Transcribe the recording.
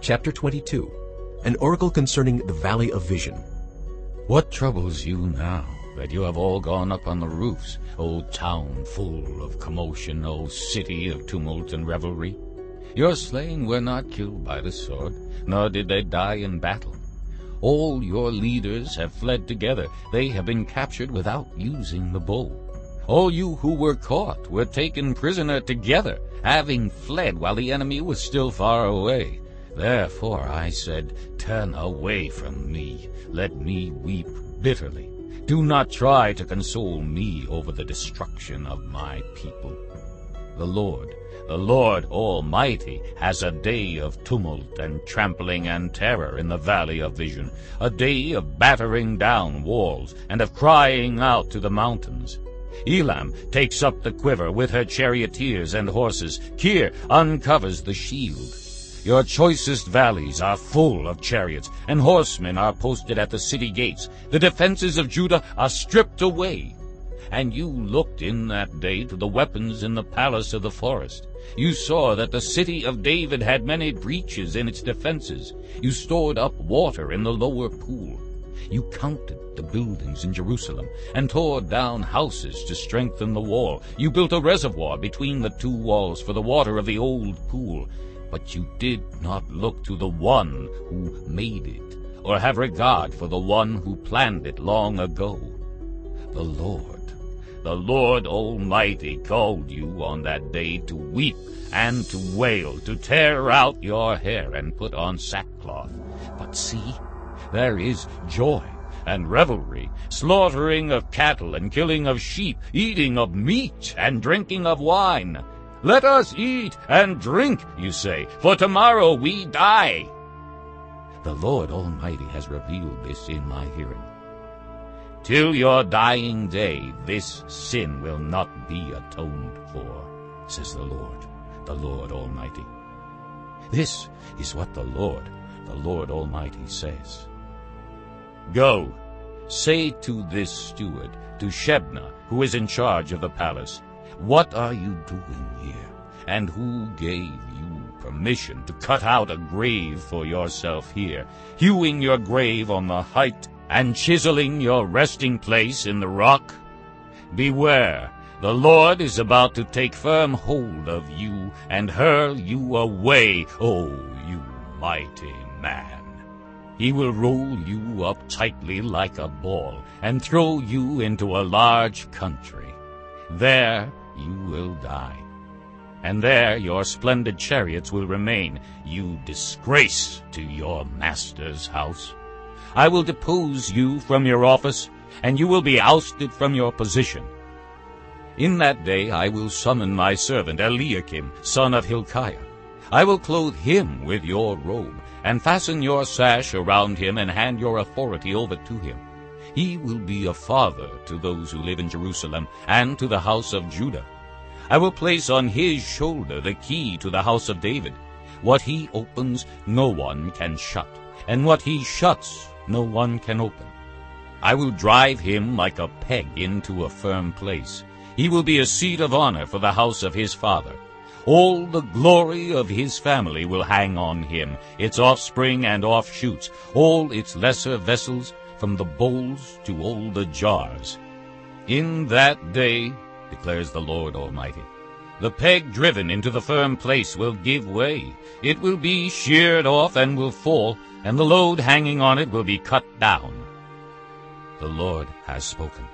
Chapter 22 An oracle concerning the Valley of Vision. What troubles you now, that you have all gone up on the roofs, O town full of commotion, O city of tumult and revelry? Your slain were not killed by the sword, nor did they die in battle. All your leaders have fled together. They have been captured without using the bow. All you who were caught were taken prisoner together, having fled while the enemy was still far away. Therefore I said, Turn away from me, let me weep bitterly. Do not try to console me over the destruction of my people. The Lord, the Lord Almighty, has a day of tumult and trampling and terror in the valley of vision, a day of battering down walls and of crying out to the mountains. Elam takes up the quiver with her charioteers and horses. Kir uncovers the shield. Your choicest valleys are full of chariots, and horsemen are posted at the city gates. The defenses of Judah are stripped away. And you looked in that day to the weapons in the palace of the forest. You saw that the city of David had many breaches in its defenses. You stored up water in the lower pool. You counted the buildings in Jerusalem and tore down houses to strengthen the wall. You built a reservoir between the two walls for the water of the old pool. But you did not look to the one who made it, or have regard for the one who planned it long ago. The Lord, the Lord Almighty called you on that day to weep and to wail, to tear out your hair and put on sackcloth. But see, there is joy and revelry, slaughtering of cattle and killing of sheep, eating of meat and drinking of wine. Let us eat and drink, you say, for tomorrow we die. The Lord Almighty has revealed this in my hearing. Till your dying day this sin will not be atoned for, says the Lord, the Lord Almighty. This is what the Lord, the Lord Almighty says. Go, say to this steward, to Shebna, who is in charge of the palace, what are you doing here? And who gave you permission to cut out a grave for yourself here, hewing your grave on the height and chiseling your resting place in the rock? Beware, the Lord is about to take firm hold of you and hurl you away, O you mighty man. He will roll you up tightly like a ball and throw you into a large country. There you will die. And there your splendid chariots will remain, you disgrace to your master's house. I will depose you from your office, and you will be ousted from your position. In that day I will summon my servant Eliakim, son of Hilkiah. I will clothe him with your robe, and fasten your sash around him, and hand your authority over to him. He will be a father to those who live in Jerusalem and to the house of Judah. I will place on his shoulder the key to the house of David. What he opens no one can shut, and what he shuts no one can open. I will drive him like a peg into a firm place. He will be a seat of honor for the house of his father. All the glory of his family will hang on him, its offspring and offshoots, all its lesser vessels, from the bowls to all the jars. In that day, declares the Lord Almighty, the peg driven into the firm place will give way. It will be sheared off and will fall, and the load hanging on it will be cut down. The Lord has spoken.